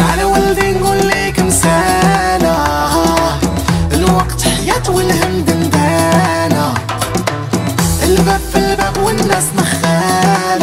تعالى ولدي نقول لك مسانة الوقت حياة والهم دندانة الباب في الباب والناس نخانة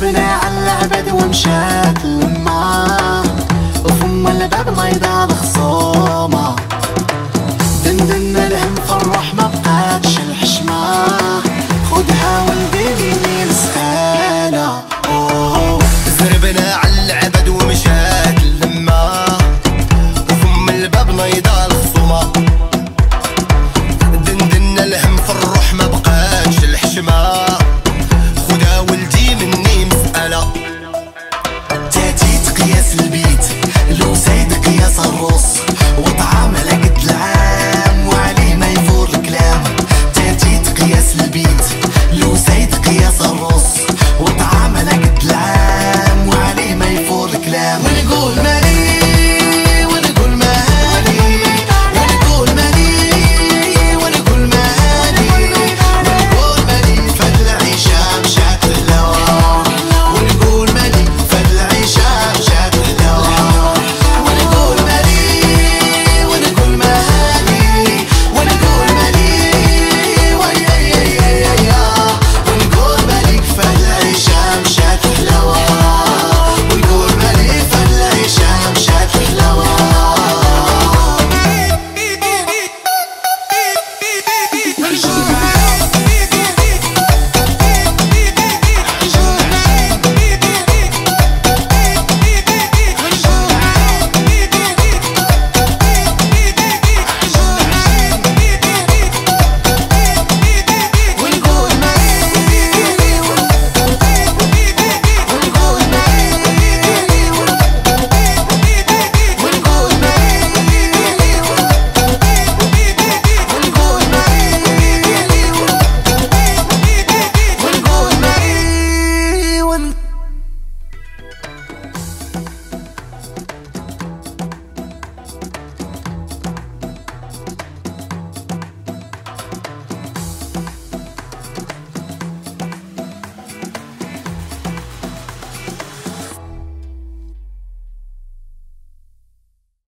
حبنا على الأبد ومشات لما وفم الباب ما يدار خصومة.